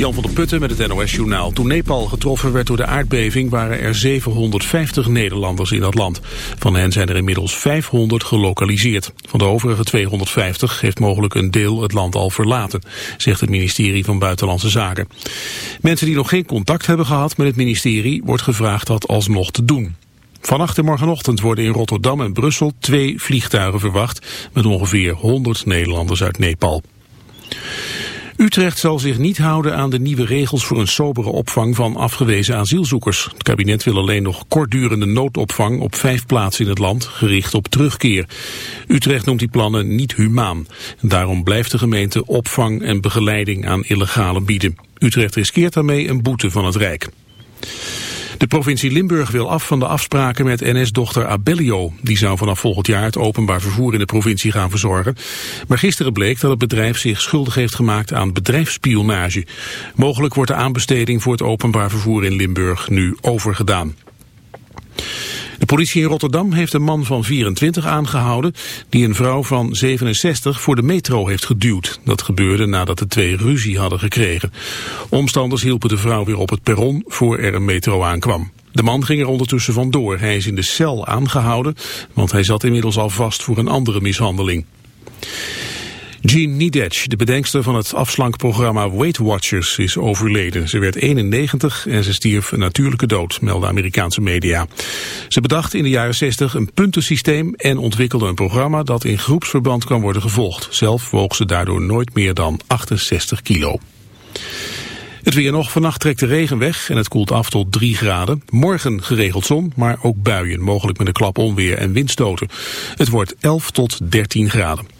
Jan van der Putten met het NOS-journaal. Toen Nepal getroffen werd door de aardbeving waren er 750 Nederlanders in dat land. Van hen zijn er inmiddels 500 gelokaliseerd. Van de overige 250 heeft mogelijk een deel het land al verlaten, zegt het ministerie van Buitenlandse Zaken. Mensen die nog geen contact hebben gehad met het ministerie wordt gevraagd dat alsnog te doen. Vannacht en morgenochtend worden in Rotterdam en Brussel twee vliegtuigen verwacht met ongeveer 100 Nederlanders uit Nepal. Utrecht zal zich niet houden aan de nieuwe regels voor een sobere opvang van afgewezen asielzoekers. Het kabinet wil alleen nog kortdurende noodopvang op vijf plaatsen in het land, gericht op terugkeer. Utrecht noemt die plannen niet humaan. Daarom blijft de gemeente opvang en begeleiding aan illegale bieden. Utrecht riskeert daarmee een boete van het Rijk. De provincie Limburg wil af van de afspraken met NS-dochter Abellio. Die zou vanaf volgend jaar het openbaar vervoer in de provincie gaan verzorgen. Maar gisteren bleek dat het bedrijf zich schuldig heeft gemaakt aan bedrijfsspionage. Mogelijk wordt de aanbesteding voor het openbaar vervoer in Limburg nu overgedaan. De politie in Rotterdam heeft een man van 24 aangehouden... die een vrouw van 67 voor de metro heeft geduwd. Dat gebeurde nadat de twee ruzie hadden gekregen. Omstanders hielpen de vrouw weer op het perron voor er een metro aankwam. De man ging er ondertussen vandoor. Hij is in de cel aangehouden, want hij zat inmiddels al vast voor een andere mishandeling. Jean Nidetch, de bedenkster van het afslankprogramma Weight Watchers, is overleden. Ze werd 91 en ze stierf een natuurlijke dood, melden Amerikaanse media. Ze bedacht in de jaren 60 een puntensysteem en ontwikkelde een programma dat in groepsverband kan worden gevolgd. Zelf woog ze daardoor nooit meer dan 68 kilo. Het weer nog. Vannacht trekt de regen weg en het koelt af tot 3 graden. Morgen geregeld zon, maar ook buien, mogelijk met een klap onweer en windstoten. Het wordt 11 tot 13 graden.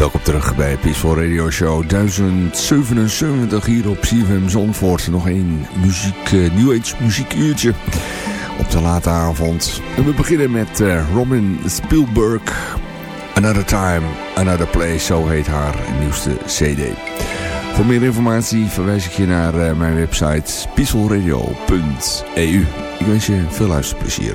Welkom terug bij Peaceful Radio Show 1077 hier op CFM Zandvoort. Nog één muziek, uh, New Age muziekuurtje op de late avond. En we beginnen met uh, Robin Spielberg. Another Time, Another Place, zo heet haar nieuwste cd. Voor meer informatie verwijs ik je naar uh, mijn website peacefulradio.eu. Ik wens je veel luisterplezier.